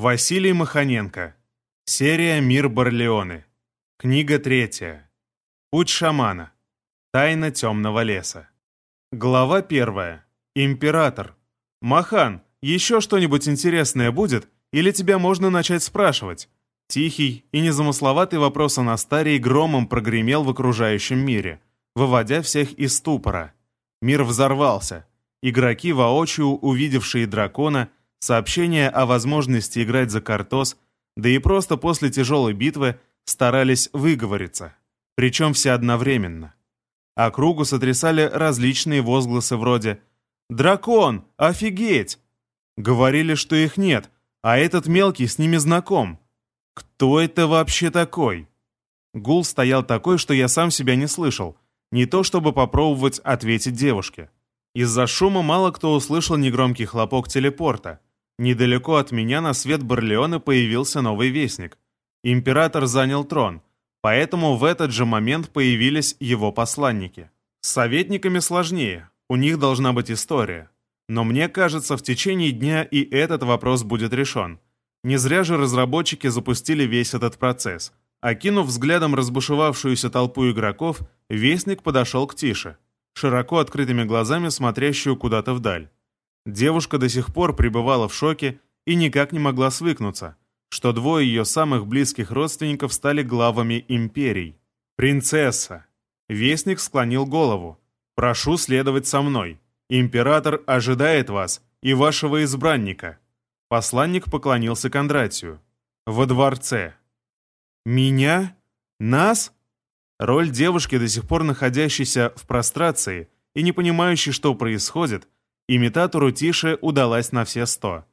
Василий Маханенко. Серия «Мир Барлеоны». Книга третья. Путь шамана. Тайна темного леса. Глава первая. Император. Махан, еще что-нибудь интересное будет? Или тебя можно начать спрашивать? Тихий и незамысловатый вопрос Анастарии громом прогремел в окружающем мире, выводя всех из ступора. Мир взорвался. Игроки, воочию увидевшие дракона, сообщения о возможности играть за Картос, да и просто после тяжелой битвы старались выговориться, причем все одновременно. Округу сотрясали различные возгласы вроде «Дракон! Офигеть!» Говорили, что их нет, а этот мелкий с ними знаком. Кто это вообще такой? Гул стоял такой, что я сам себя не слышал, не то чтобы попробовать ответить девушке. Из-за шума мало кто услышал негромкий хлопок телепорта. Недалеко от меня на свет Барлеона появился новый вестник. Император занял трон, поэтому в этот же момент появились его посланники. С советниками сложнее, у них должна быть история. Но мне кажется, в течение дня и этот вопрос будет решен. Не зря же разработчики запустили весь этот процесс. Окинув взглядом разбушевавшуюся толпу игроков, Вестник подошел к Тише, широко открытыми глазами смотрящую куда-то вдаль. Девушка до сих пор пребывала в шоке и никак не могла свыкнуться, что двое ее самых близких родственников стали главами империй. «Принцесса!» Вестник склонил голову. «Прошу следовать со мной. Император ожидает вас и вашего избранника». Посланник поклонился Кондратию. «Во дворце». «Меня? Нас?» Роль девушки, до сих пор находящейся в прострации и не понимающей, что происходит, имитатору Тише удалась на все сто.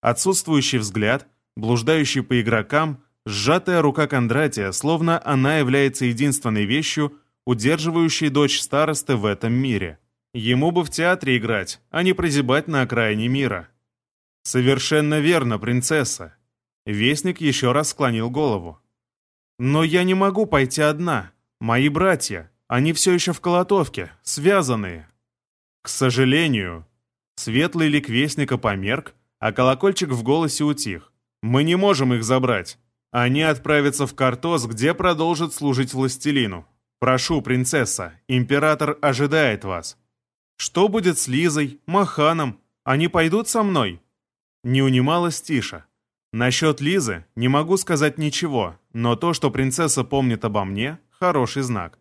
Отсутствующий взгляд, блуждающий по игрокам, сжатая рука Кондратия, словно она является единственной вещью, удерживающей дочь старосты в этом мире. Ему бы в театре играть, а не прозябать на окраине мира. «Совершенно верно, принцесса». Вестник еще раз склонил голову. «Но я не могу пойти одна. Мои братья, они все еще в колотовке, связанные. К сожалению, светлый лик вестника померк, а колокольчик в голосе утих. Мы не можем их забрать. Они отправятся в Картос, где продолжат служить властелину. Прошу, принцесса, император ожидает вас. Что будет с Лизой, Маханом? Они пойдут со мной? Не унималась Тиша. Насчет Лизы не могу сказать ничего, но то, что принцесса помнит обо мне, хороший знак.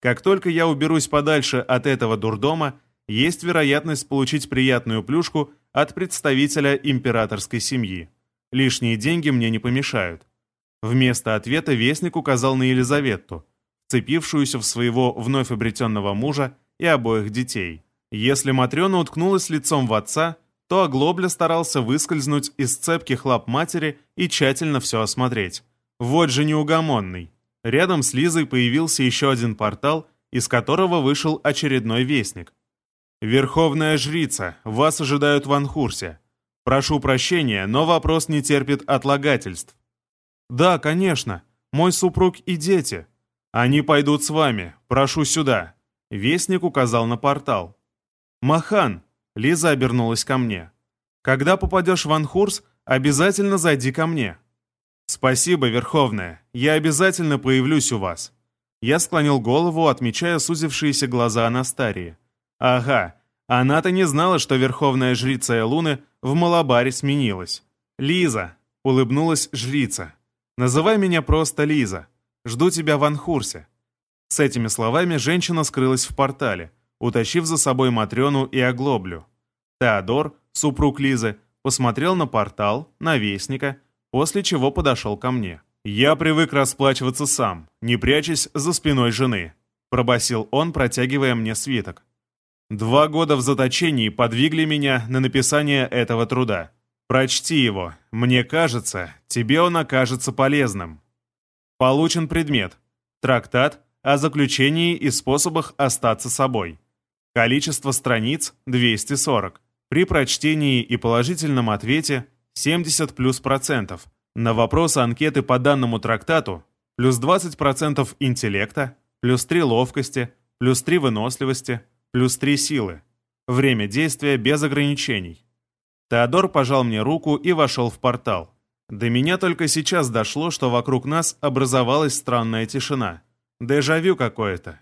Как только я уберусь подальше от этого дурдома, есть вероятность получить приятную плюшку от представителя императорской семьи. Лишние деньги мне не помешают. Вместо ответа вестник указал на Елизавету, вцепившуюся в своего вновь обретенного мужа и обоих детей. Если Матрена уткнулась лицом в отца, то Оглобля старался выскользнуть из цепких лап матери и тщательно все осмотреть. Вот же неугомонный. Рядом с Лизой появился еще один портал, из которого вышел очередной вестник. «Верховная жрица, вас ожидают в Анхурсе. Прошу прощения, но вопрос не терпит отлагательств». «Да, конечно. Мой супруг и дети. Они пойдут с вами. Прошу сюда». Вестник указал на портал. «Махан!» — Лиза обернулась ко мне. «Когда попадешь в Анхурс, обязательно зайди ко мне». «Спасибо, Верховная. Я обязательно появлюсь у вас». Я склонил голову, отмечая сузившиеся глаза Анастарии. «Ага, она-то не знала, что Верховная Жрица Элуны в Малабаре сменилась». «Лиза», — улыбнулась жрица. «Называй меня просто Лиза. Жду тебя в Анхурсе». С этими словами женщина скрылась в портале, утащив за собой Матрёну и Оглоблю. Теодор, супруг Лизы, посмотрел на портал, на Вестника после чего подошел ко мне. «Я привык расплачиваться сам, не прячась за спиной жены», пробасил он, протягивая мне свиток. «Два года в заточении подвигли меня на написание этого труда. Прочти его. Мне кажется, тебе он окажется полезным». Получен предмет. Трактат о заключении и способах остаться собой. Количество страниц – 240. При прочтении и положительном ответе 70 плюс процентов. На вопросы анкеты по данному трактату плюс 20 процентов интеллекта, плюс 3 ловкости, плюс 3 выносливости, плюс 3 силы. Время действия без ограничений. Теодор пожал мне руку и вошел в портал. До меня только сейчас дошло, что вокруг нас образовалась странная тишина. Дежавю какое-то.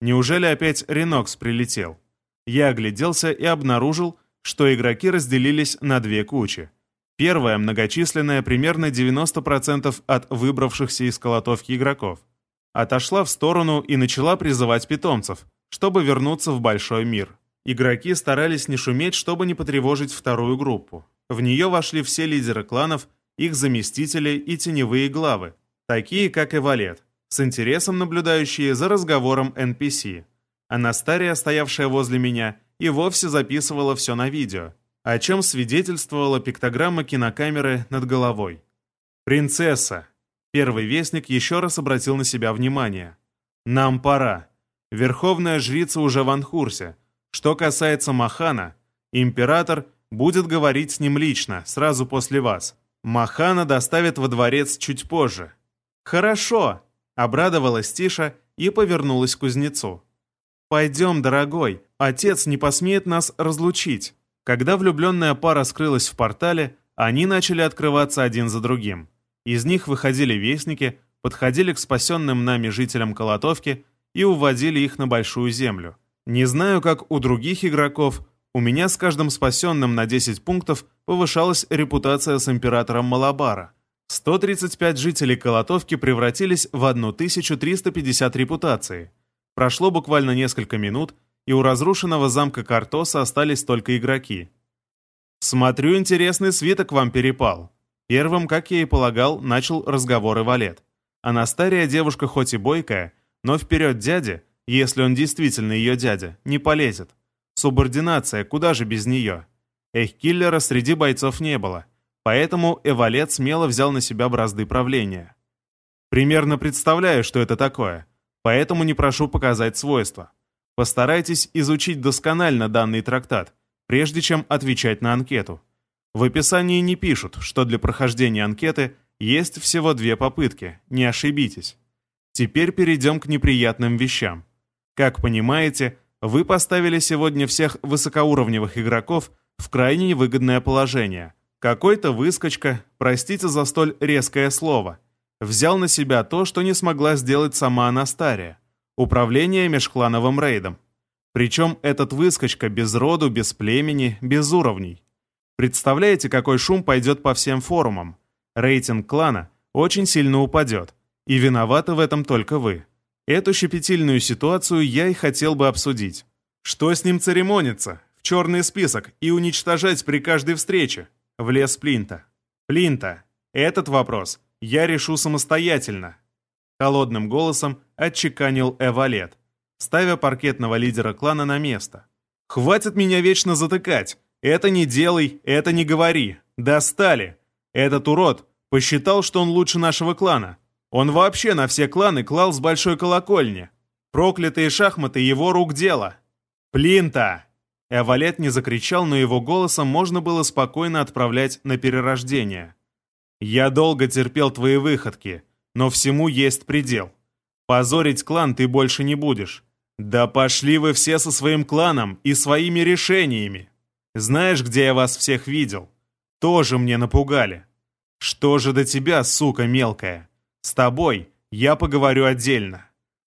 Неужели опять Ренокс прилетел? Я огляделся и обнаружил, что игроки разделились на две кучи. Первая, многочисленная, примерно 90% от выбравшихся из колотовки игроков, отошла в сторону и начала призывать питомцев, чтобы вернуться в большой мир. Игроки старались не шуметь, чтобы не потревожить вторую группу. В нее вошли все лидеры кланов, их заместители и теневые главы, такие как и Валет, с интересом наблюдающие за разговором NPC. Анастария, стоявшая возле меня, и вовсе записывала все на видео, о чем свидетельствовала пиктограмма кинокамеры над головой. «Принцесса!» Первый вестник еще раз обратил на себя внимание. «Нам пора. Верховная жрица уже в Анхурсе. Что касается Махана, император будет говорить с ним лично, сразу после вас. Махана доставят во дворец чуть позже». «Хорошо!» — обрадовалась Тиша и повернулась к кузнецу. «Пойдем, дорогой, отец не посмеет нас разлучить». Когда влюбленная пара скрылась в портале, они начали открываться один за другим. Из них выходили вестники, подходили к спасенным нами жителям Колотовки и уводили их на Большую Землю. Не знаю, как у других игроков, у меня с каждым спасенным на 10 пунктов повышалась репутация с императором Малабара. 135 жителей Колотовки превратились в 1350 репутаций. Прошло буквально несколько минут, и у разрушенного замка Картоса остались только игроки. «Смотрю, интересный свиток вам перепал». Первым, как я и полагал, начал разговор и Валет. Анастария девушка хоть и бойкая, но вперед дяди, если он действительно ее дядя, не полезет. Субординация, куда же без нее? Эх, киллера среди бойцов не было, поэтому Эвалет смело взял на себя бразды правления. Примерно представляю, что это такое, поэтому не прошу показать свойства. Постарайтесь изучить досконально данный трактат, прежде чем отвечать на анкету. В описании не пишут, что для прохождения анкеты есть всего две попытки, не ошибитесь. Теперь перейдем к неприятным вещам. Как понимаете, вы поставили сегодня всех высокоуровневых игроков в крайне невыгодное положение. Какой-то выскочка, простите за столь резкое слово, взял на себя то, что не смогла сделать сама Анастария управление межклановым рейдом. Причем этот выскочка без роду, без племени, без уровней. Представляете, какой шум пойдет по всем форумам? Рейтинг клана очень сильно упадет, и виноваты в этом только вы. Эту щепетильную ситуацию я и хотел бы обсудить. Что с ним церемониться? В черный список и уничтожать при каждой встрече? Влез Плинта. Плинта, этот вопрос я решу самостоятельно. Холодным голосом отчеканил Эвалет, ставя паркетного лидера клана на место. «Хватит меня вечно затыкать! Это не делай, это не говори! Достали! Этот урод посчитал, что он лучше нашего клана. Он вообще на все кланы клал с большой колокольни. Проклятые шахматы его рук дело. Плинта!» Эвалет не закричал, но его голосом можно было спокойно отправлять на перерождение. «Я долго терпел твои выходки, но всему есть предел. Позорить клан ты больше не будешь. Да пошли вы все со своим кланом и своими решениями. Знаешь, где я вас всех видел? Тоже мне напугали. Что же до тебя, сука мелкая? С тобой я поговорю отдельно.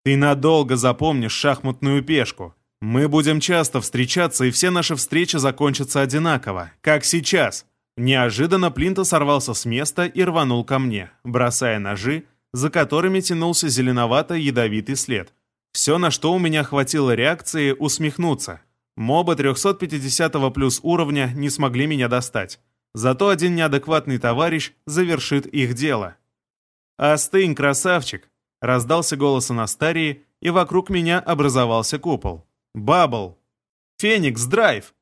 Ты надолго запомнишь шахматную пешку. Мы будем часто встречаться, и все наши встречи закончатся одинаково, как сейчас. Неожиданно Плинта сорвался с места и рванул ко мне, бросая ножи, за которыми тянулся зеленовато-ядовитый след. Все, на что у меня хватило реакции, усмехнуться. Мобы 350 плюс уровня не смогли меня достать. Зато один неадекватный товарищ завершит их дело. «Остынь, красавчик!» — раздался голос Анастарии, и вокруг меня образовался купол. «Бабл! Феникс, драйв!»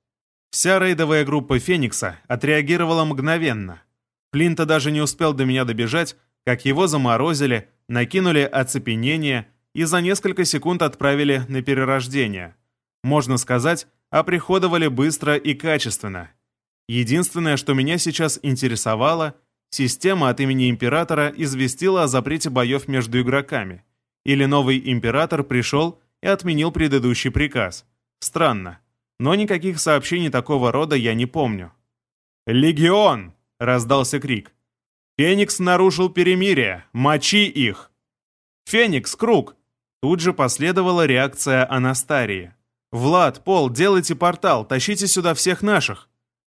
Вся рейдовая группа Феникса отреагировала мгновенно. Плинта даже не успел до меня добежать, как его заморозили, накинули оцепенение и за несколько секунд отправили на перерождение. Можно сказать, оприходовали быстро и качественно. Единственное, что меня сейчас интересовало, система от имени Императора известила о запрете боев между игроками. Или новый Император пришел и отменил предыдущий приказ. Странно но никаких сообщений такого рода я не помню. «Легион!» — раздался крик. Феникс нарушил перемирие! Мочи их!» «Феникс, круг!» Тут же последовала реакция Анастарии. «Влад, Пол, делайте портал, тащите сюда всех наших!»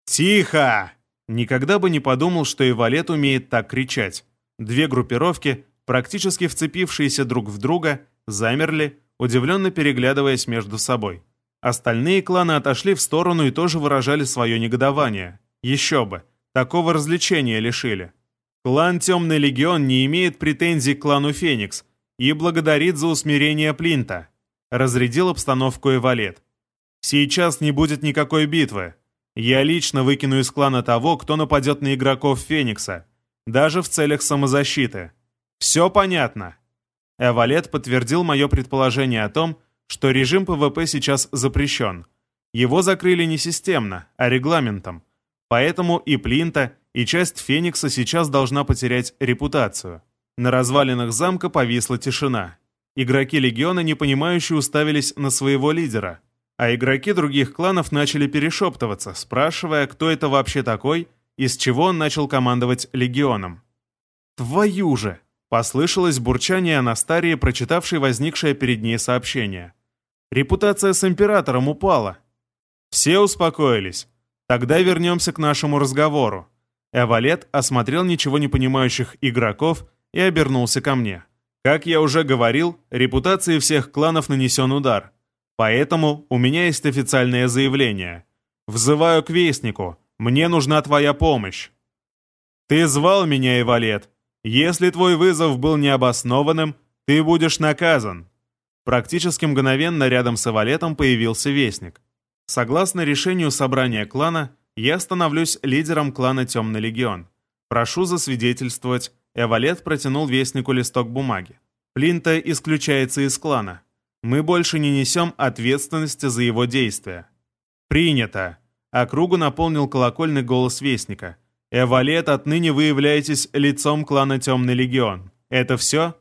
«Тихо!» Никогда бы не подумал, что и Валет умеет так кричать. Две группировки, практически вцепившиеся друг в друга, замерли, удивленно переглядываясь между собой. Остальные кланы отошли в сторону и тоже выражали свое негодование. Еще бы, такого развлечения лишили. Клан Темный Легион не имеет претензий к клану Феникс и благодарит за усмирение Плинта. Разрядил обстановку Эвалет. Сейчас не будет никакой битвы. Я лично выкину из клана того, кто нападет на игроков Феникса, даже в целях самозащиты. Все понятно. Эвалет подтвердил мое предположение о том, что режим ПВП сейчас запрещен. Его закрыли не системно, а регламентом. Поэтому и Плинта, и часть Феникса сейчас должна потерять репутацию. На развалинах замка повисла тишина. Игроки Легиона, непонимающе, уставились на своего лидера – а игроки других кланов начали перешептываться, спрашивая, кто это вообще такой и с чего он начал командовать легионом. «Твою же!» — послышалось бурчание Анастарии, прочитавшей возникшее перед ней сообщение. «Репутация с императором упала». Все успокоились. Тогда вернемся к нашему разговору. Эвалет осмотрел ничего не понимающих игроков и обернулся ко мне. Как я уже говорил, репутации всех кланов нанесен удар — Поэтому у меня есть официальное заявление. Взываю к Вестнику. Мне нужна твоя помощь. Ты звал меня, Ивалет. Если твой вызов был необоснованным, ты будешь наказан. Практически мгновенно рядом с Ивалетом появился Вестник. Согласно решению собрания клана, я становлюсь лидером клана Темный Легион. Прошу засвидетельствовать. Эвалет протянул Вестнику листок бумаги. Плинта исключается из клана. Мы больше не несем ответственности за его действия. Принято. Округу наполнил колокольный голос Вестника. Эвалет, отныне вы являетесь лицом клана Темный Легион. Это все?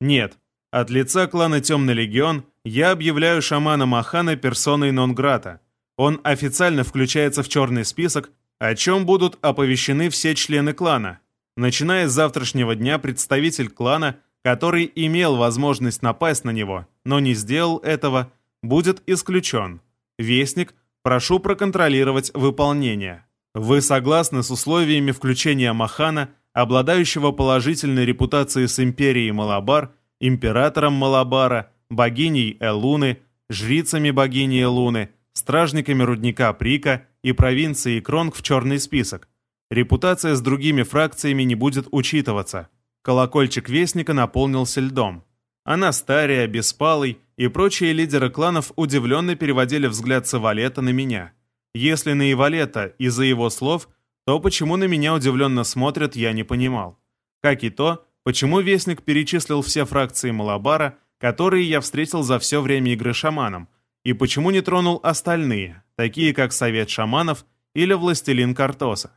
Нет. От лица клана Темный Легион я объявляю шамана Махана персоной нон-грата. Он официально включается в черный список, о чем будут оповещены все члены клана. Начиная с завтрашнего дня представитель клана – который имел возможность напасть на него, но не сделал этого, будет исключен. Вестник, прошу проконтролировать выполнение. Вы согласны с условиями включения Махана, обладающего положительной репутацией с империей Малабар, императором Малабара, богиней Элуны, жрицами богини Элуны, стражниками рудника Прика и провинцией Кронг в черный список. Репутация с другими фракциями не будет учитываться. Колокольчик Вестника наполнился льдом. Анастария, Беспалый и прочие лидеры кланов удивленно переводили взгляд с Ивалета на меня. Если на Ивалета из-за его слов, то почему на меня удивленно смотрят, я не понимал. Как и то, почему Вестник перечислил все фракции Малабара, которые я встретил за все время игры шаманом, и почему не тронул остальные, такие как Совет шаманов или Властелин Картоса.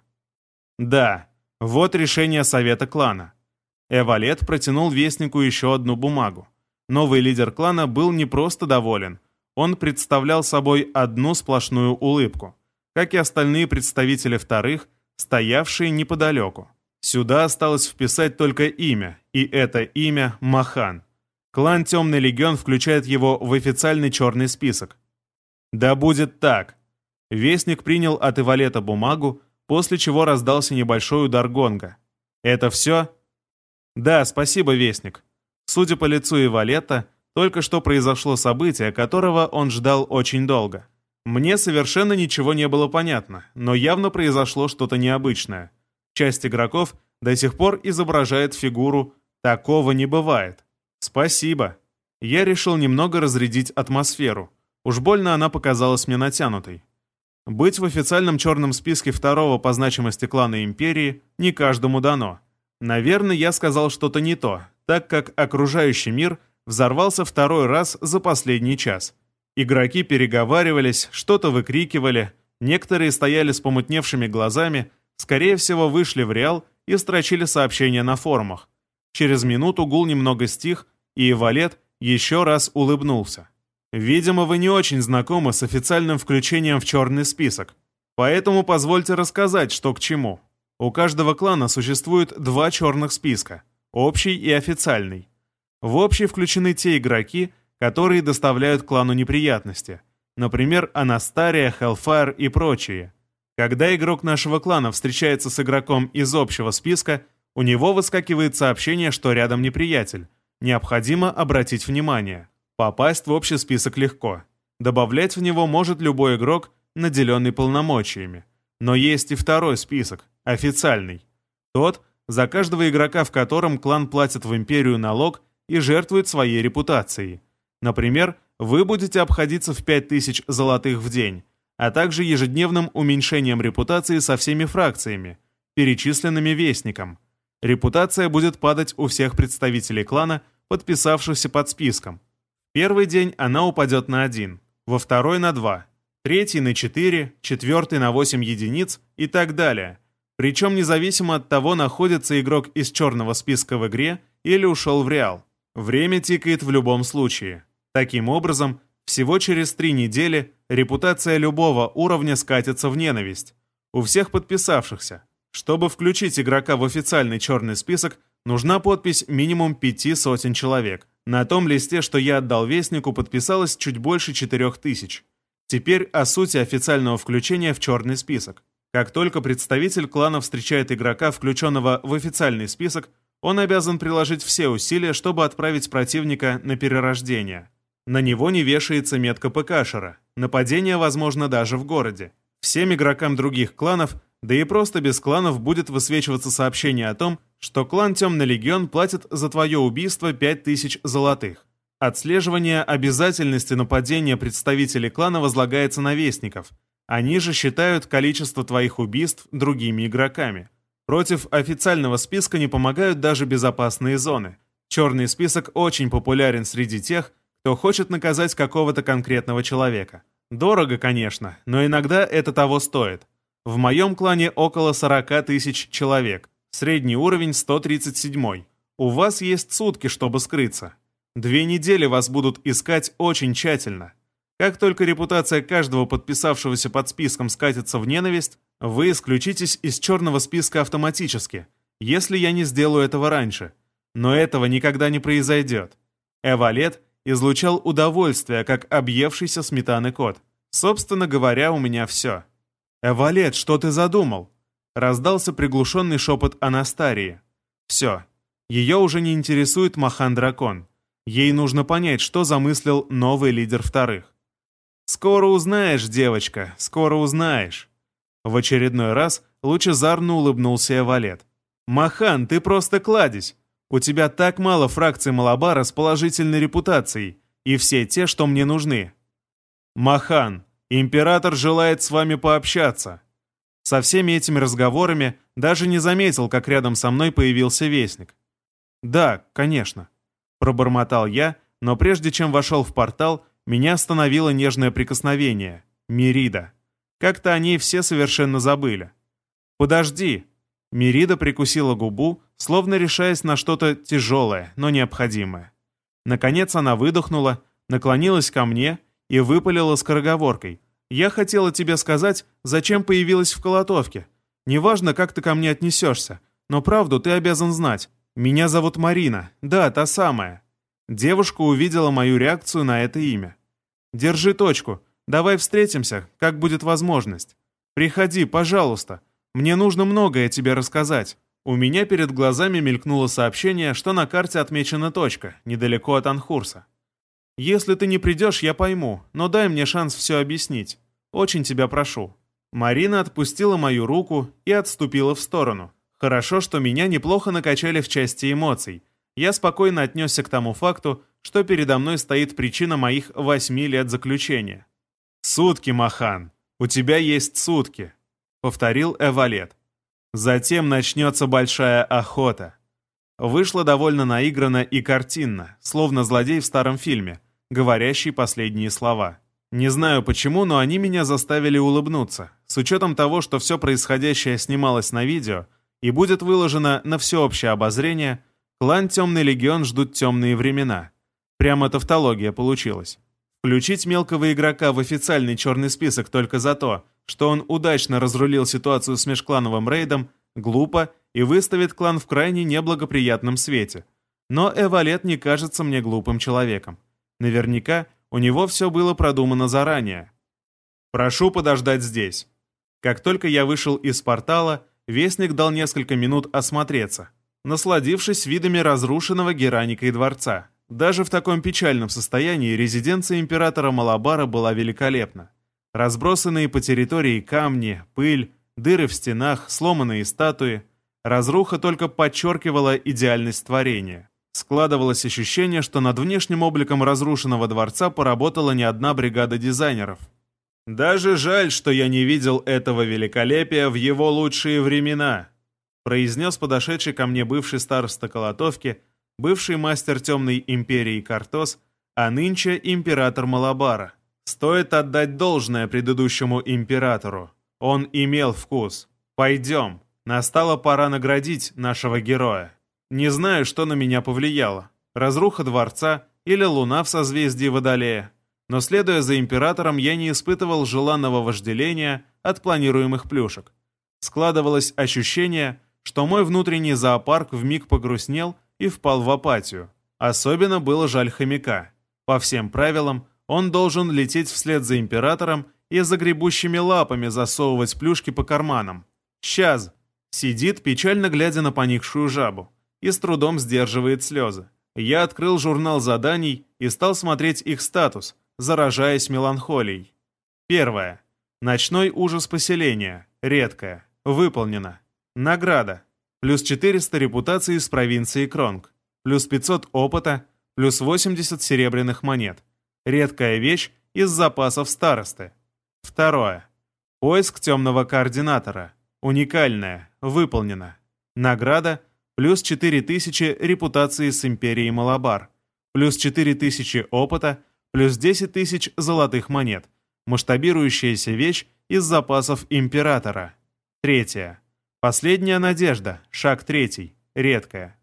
Да, вот решение Совета клана. Эвалет протянул Вестнику еще одну бумагу. Новый лидер клана был не просто доволен. Он представлял собой одну сплошную улыбку, как и остальные представители вторых, стоявшие неподалеку. Сюда осталось вписать только имя, и это имя Махан. Клан Темный Легион включает его в официальный черный список. Да будет так. Вестник принял от Ивалета бумагу, после чего раздался небольшой удар гонга. Это все? «Да, спасибо, Вестник. Судя по лицу Ивалета, только что произошло событие, которого он ждал очень долго. Мне совершенно ничего не было понятно, но явно произошло что-то необычное. Часть игроков до сих пор изображает фигуру «такого не бывает». Спасибо. Я решил немного разрядить атмосферу. Уж больно она показалась мне натянутой. Быть в официальном черном списке второго по значимости клана Империи не каждому дано. Наверное, я сказал что-то не то, так как окружающий мир взорвался второй раз за последний час. Игроки переговаривались, что-то выкрикивали, некоторые стояли с помутневшими глазами, скорее всего, вышли в Реал и строчили сообщения на форумах. Через минуту гул немного стих, и Валет еще раз улыбнулся. «Видимо, вы не очень знакомы с официальным включением в черный список, поэтому позвольте рассказать, что к чему». У каждого клана существует два черных списка – общий и официальный. В общий включены те игроки, которые доставляют клану неприятности, например, Анастария, Hellfire и прочие. Когда игрок нашего клана встречается с игроком из общего списка, у него выскакивает сообщение, что рядом неприятель. Необходимо обратить внимание. Попасть в общий список легко. Добавлять в него может любой игрок, наделенный полномочиями. Но есть и второй список, официальный. Тот, за каждого игрока в котором клан платит в империю налог и жертвует своей репутацией. Например, вы будете обходиться в 5000 золотых в день, а также ежедневным уменьшением репутации со всеми фракциями, перечисленными вестником. Репутация будет падать у всех представителей клана, подписавшихся под списком. Первый день она упадет на 1, во второй на 2, третий на 4, четвертый на 8 единиц и так далее. Причем независимо от того, находится игрок из черного списка в игре или ушел в Реал. Время тикает в любом случае. Таким образом, всего через три недели репутация любого уровня скатится в ненависть. У всех подписавшихся. Чтобы включить игрока в официальный черный список, нужна подпись минимум пяти сотен человек. На том листе, что я отдал Вестнику, подписалось чуть больше четырех тысяч. Теперь о сути официального включения в черный список. Как только представитель клана встречает игрока, включенного в официальный список, он обязан приложить все усилия, чтобы отправить противника на перерождение. На него не вешается метка ПКшера. Нападение возможно даже в городе. Всем игрокам других кланов, да и просто без кланов будет высвечиваться сообщение о том, что клан Темный Легион платит за твое убийство 5000 золотых. Отслеживание обязательности нападения представителей клана возлагается на вестников. Они же считают количество твоих убийств другими игроками. Против официального списка не помогают даже безопасные зоны. Черный список очень популярен среди тех, кто хочет наказать какого-то конкретного человека. Дорого, конечно, но иногда это того стоит. В моем клане около 40 тысяч человек, средний уровень 137. У вас есть сутки, чтобы скрыться. Две недели вас будут искать очень тщательно. Как только репутация каждого подписавшегося под списком скатится в ненависть, вы исключитесь из черного списка автоматически, если я не сделаю этого раньше. Но этого никогда не произойдет. Эвалет излучал удовольствие, как объевшийся сметаны кот. Собственно говоря, у меня все. «Эвалет, что ты задумал?» Раздался приглушенный шепот Анастарии. «Все. Ее уже не интересует Махан-дракон. Ей нужно понять, что замыслил новый лидер вторых. «Скоро узнаешь, девочка, скоро узнаешь». В очередной раз лучезарно улыбнулся Эвалет. «Махан, ты просто кладезь. У тебя так мало фракций Малабара с положительной репутацией, и все те, что мне нужны. Махан, император желает с вами пообщаться. Со всеми этими разговорами даже не заметил, как рядом со мной появился вестник. Да, конечно. Пробормотал я, но прежде чем вошел в портал, меня остановило нежное прикосновение. Мирида. Как-то о ней все совершенно забыли. «Подожди!» Мирида прикусила губу, словно решаясь на что-то тяжелое, но необходимое. Наконец она выдохнула, наклонилась ко мне и выпалила скороговоркой. «Я хотела тебе сказать, зачем появилась в Колотовке. Неважно, как ты ко мне отнесешься, но правду ты обязан знать. Меня зовут Марина, да, та самая». Девушка увидела мою реакцию на это имя. «Держи точку. Давай встретимся, как будет возможность. Приходи, пожалуйста. Мне нужно многое тебе рассказать. У меня перед глазами мелькнуло сообщение, что на карте отмечена точка, недалеко от Анхурса. «Если ты не придешь, я пойму, но дай мне шанс все объяснить. Очень тебя прошу». Марина отпустила мою руку и отступила в сторону. Хорошо, что меня неплохо накачали в части эмоций. Я спокойно отнесся к тому факту, что передо мной стоит причина моих восьми лет заключения. «Сутки, Махан! У тебя есть сутки!» — повторил Эвалет. Затем начнется большая охота. Вышло довольно наигранно и картинно, словно злодей в старом фильме, говорящий последние слова. Не знаю почему, но они меня заставили улыбнуться, с учетом того, что все происходящее снималось на видео и будет выложено на всеобщее обозрение, клан Темный Легион ждут темные времена. Прямо тавтология получилась. Включить мелкого игрока в официальный черный список только за то, что он удачно разрулил ситуацию с межклановым рейдом, глупо и выставит клан в крайне неблагоприятном свете. Но Эвалет не кажется мне глупым человеком. Наверняка у него все было продумано заранее. Прошу подождать здесь. Как только я вышел из портала, Вестник дал несколько минут осмотреться, насладившись видами разрушенного Гераникой дворца. Даже в таком печальном состоянии резиденция императора Малабара была великолепна. Разбросанные по территории камни, пыль, дыры в стенах, сломанные статуи. Разруха только подчеркивала идеальность творения. Складывалось ощущение, что над внешним обликом разрушенного дворца поработала не одна бригада дизайнеров – «Даже жаль, что я не видел этого великолепия в его лучшие времена», произнес подошедший ко мне бывший староста Колотовки, бывший мастер Темной Империи Картос, а нынче император Малабара. Стоит отдать должное предыдущему императору. Он имел вкус. Пойдем. Настала пора наградить нашего героя. Не знаю, что на меня повлияло. Разруха дворца или луна в созвездии Водолея. Но следуя за императором, я не испытывал желанного вожделения от планируемых плюшек. Складывалось ощущение, что мой внутренний зоопарк вмиг погрустнел и впал в апатию. Особенно было жаль хомяка. По всем правилам, он должен лететь вслед за императором и загребущими лапами засовывать плюшки по карманам. Сейчас сидит, печально глядя на поникшую жабу, и с трудом сдерживает слезы. Я открыл журнал заданий и стал смотреть их статус, заражаясь меланхолией. Первое. Ночной ужас поселения. Редкое. Выполнено. Награда. Плюс 400 репутации из провинции Кронг. Плюс 500 опыта. Плюс 80 серебряных монет. Редкая вещь из запасов старосты. Второе. Поиск темного координатора. Уникальное. Выполнено. Награда. Плюс 4000 репутации с Империей Малабар. Плюс 4000 опыта плюс 10 тысяч золотых монет, масштабирующаяся вещь из запасов императора. Третье. Последняя надежда, шаг третий, редкая.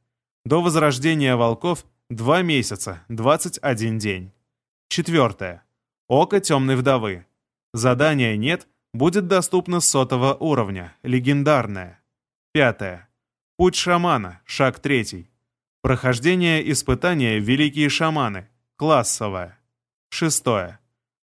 До возрождения волков 2 месяца, 21 день. Четвертое. Око темной вдовы. Задания нет, будет доступно с сотого уровня, легендарное. Пятое. Путь шамана, шаг третий. Прохождение испытания «Великие шаманы», классовое. Шестое.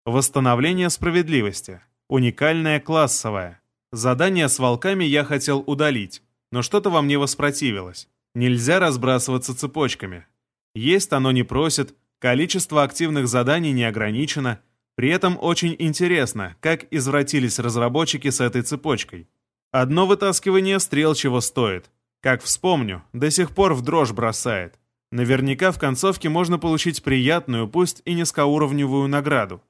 Восстановление справедливости. Уникальное классовое. Задание с волками я хотел удалить, но что-то во мне воспротивилось. Нельзя разбрасываться цепочками. Есть оно не просит, количество активных заданий не ограничено, при этом очень интересно, как извратились разработчики с этой цепочкой. Одно вытаскивание стрел чего стоит. Как вспомню, до сих пор в дрожь бросает. Наверняка в концовке можно получить приятную, пусть и низкоуровневую награду.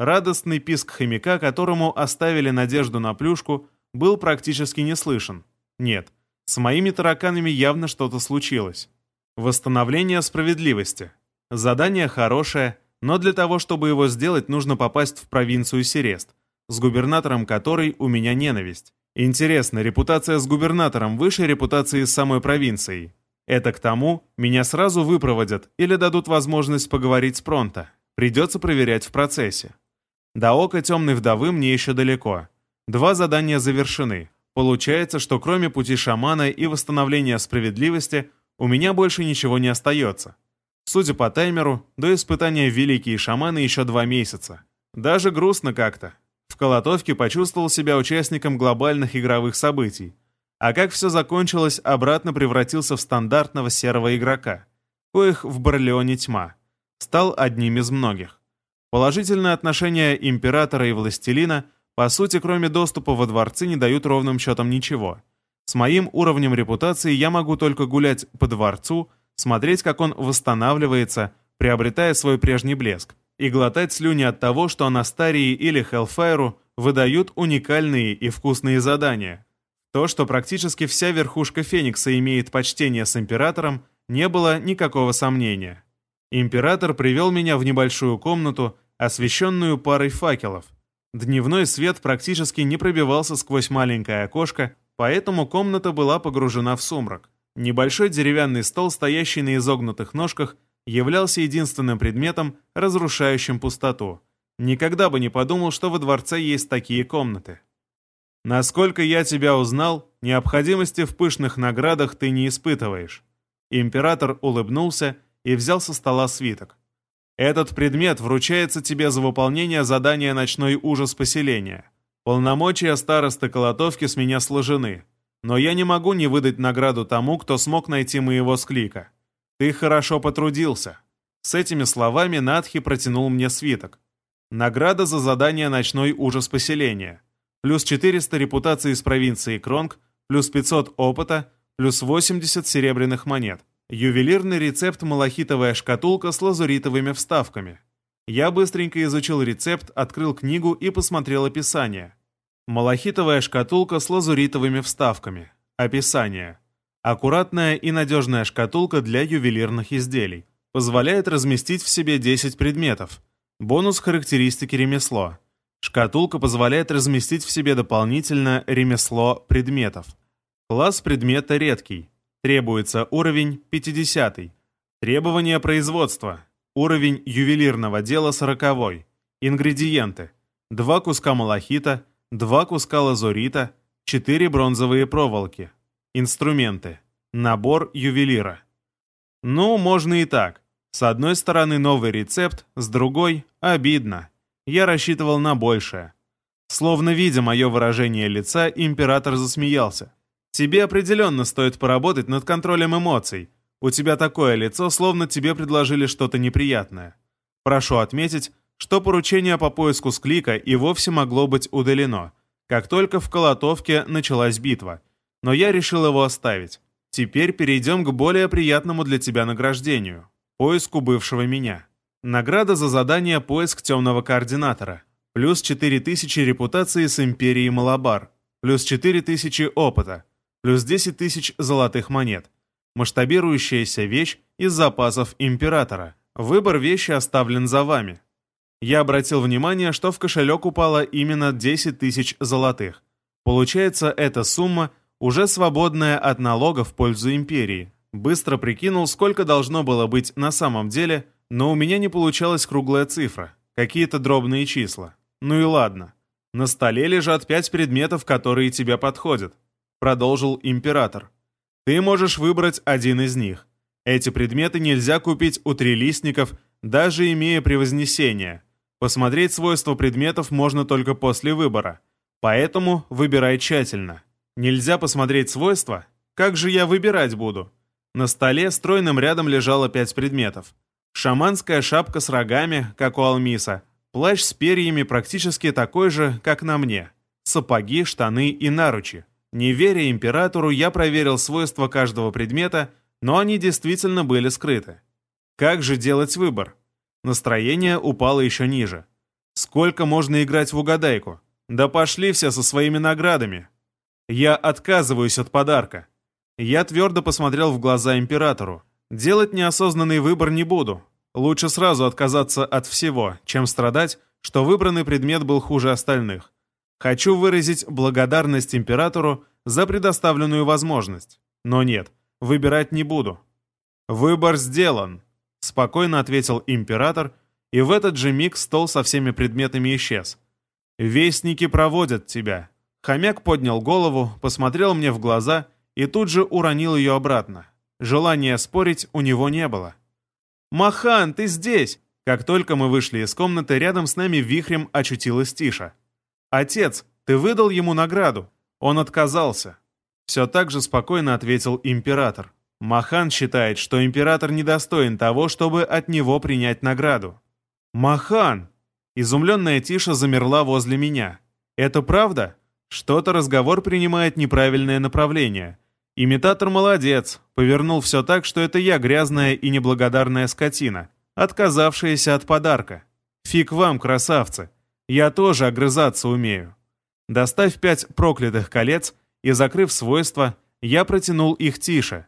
Радостный писк хомяка, которому оставили надежду на плюшку, был практически не слышен. Нет, с моими тараканами явно что-то случилось. Восстановление справедливости. Задание хорошее, но для того, чтобы его сделать, нужно попасть в провинцию Серест, с губернатором которой у меня ненависть. Интересно, репутация с губернатором выше репутации с самой провинцией? Это к тому, меня сразу выпроводят или дадут возможность поговорить с Пронто. Придется проверять в процессе. До ока темной вдовы мне еще далеко. Два задания завершены. Получается, что кроме пути шамана и восстановления справедливости, у меня больше ничего не остается. Судя по таймеру, до испытания великие шаманы еще два месяца. Даже грустно как-то. В Колотовке почувствовал себя участником глобальных игровых событий. А как все закончилось, обратно превратился в стандартного серого игрока, коих в Барлеоне тьма. Стал одним из многих. Положительное отношение императора и властелина, по сути, кроме доступа во дворцы, не дают ровным счетом ничего. С моим уровнем репутации я могу только гулять по дворцу, смотреть, как он восстанавливается, приобретая свой прежний блеск, и глотать слюни от того, что Анастарии или Хеллфайру выдают уникальные и вкусные задания, то, что практически вся верхушка Феникса имеет почтение с Императором, не было никакого сомнения. Император привел меня в небольшую комнату, освещенную парой факелов. Дневной свет практически не пробивался сквозь маленькое окошко, поэтому комната была погружена в сумрак. Небольшой деревянный стол, стоящий на изогнутых ножках, являлся единственным предметом, разрушающим пустоту. Никогда бы не подумал, что во дворце есть такие комнаты. Насколько я тебя узнал, необходимости в пышных наградах ты не испытываешь». Император улыбнулся и взял со стола свиток. «Этот предмет вручается тебе за выполнение задания «Ночной ужас поселения». Полномочия старосты Колотовки с меня сложены, но я не могу не выдать награду тому, кто смог найти моего склика. Ты хорошо потрудился». С этими словами Надхи протянул мне свиток. Награда за задание «Ночной ужас поселения». Плюс 400 репутации из провинции Кронг, плюс 500 опыта, плюс 80 серебряных монет. Ювелирный рецепт малахитовая шкатулка с лазуритовыми вставками. Я быстренько изучил рецепт, открыл книгу и посмотрел описание. Малахитовая шкатулка с лазуритовыми вставками. Описание. Аккуратная и надежная шкатулка для ювелирных изделий. Позволяет разместить в себе 10 предметов. Бонус характеристики ремесло. Шкатулка позволяет разместить в себе дополнительно ремесло предметов. Класс предмета редкий. Требуется уровень 50. Требования производства. Уровень ювелирного дела 40. Ингредиенты. 2 куска малахита, 2 куска лазурита, 4 бронзовые проволоки. Инструменты. Набор ювелира. Ну, можно и так. С одной стороны новый рецепт, с другой – обидно. Я рассчитывал на большее. Словно видя мое выражение лица, император засмеялся. «Тебе определенно стоит поработать над контролем эмоций. У тебя такое лицо, словно тебе предложили что-то неприятное. Прошу отметить, что поручение по поиску склика и вовсе могло быть удалено, как только в Колотовке началась битва. Но я решил его оставить. Теперь перейдем к более приятному для тебя награждению – поиску бывшего меня. Награда за задание «Поиск темного координатора». Плюс 4000 репутации с Империей Малабар. Плюс 4000 опыта. Плюс 10 тысяч золотых монет. Масштабирующаяся вещь из запасов Императора. Выбор вещи оставлен за вами. Я обратил внимание, что в кошелек упало именно 10 тысяч золотых. Получается, эта сумма уже свободная от налогов в пользу Империи. Быстро прикинул, сколько должно было быть на самом деле – но у меня не получалась круглая цифра, какие-то дробные числа. Ну и ладно. На столе лежат пять предметов, которые тебе подходят, продолжил император. Ты можешь выбрать один из них. Эти предметы нельзя купить у трилистников, даже имея превознесение. Посмотреть свойства предметов можно только после выбора. Поэтому выбирай тщательно. Нельзя посмотреть свойства? Как же я выбирать буду? На столе стройным рядом лежало пять предметов. Шаманская шапка с рогами, как у Алмиса. Плащ с перьями практически такой же, как на мне. Сапоги, штаны и наручи. Не веря императору, я проверил свойства каждого предмета, но они действительно были скрыты. Как же делать выбор? Настроение упало еще ниже. Сколько можно играть в угадайку? Да пошли все со своими наградами. Я отказываюсь от подарка. Я твердо посмотрел в глаза императору. Делать неосознанный выбор не буду. Лучше сразу отказаться от всего, чем страдать, что выбранный предмет был хуже остальных. Хочу выразить благодарность императору за предоставленную возможность. Но нет, выбирать не буду. «Выбор сделан», — спокойно ответил император, и в этот же миг стол со всеми предметами исчез. «Вестники проводят тебя». Хомяк поднял голову, посмотрел мне в глаза и тут же уронил ее обратно. Желания спорить у него не было. «Махан, ты здесь!» Как только мы вышли из комнаты, рядом с нами вихрем очутилась Тиша. «Отец, ты выдал ему награду?» Он отказался. Все так же спокойно ответил император. Махан считает, что император недостоин того, чтобы от него принять награду. «Махан!» Изумленная Тиша замерла возле меня. «Это правда?» Что-то разговор принимает неправильное направление. Имитатор молодец, повернул все так, что это я грязная и неблагодарная скотина, отказавшаяся от подарка. Фиг вам, красавцы, я тоже огрызаться умею. Доставь пять проклятых колец и, закрыв свойства, я протянул их тише.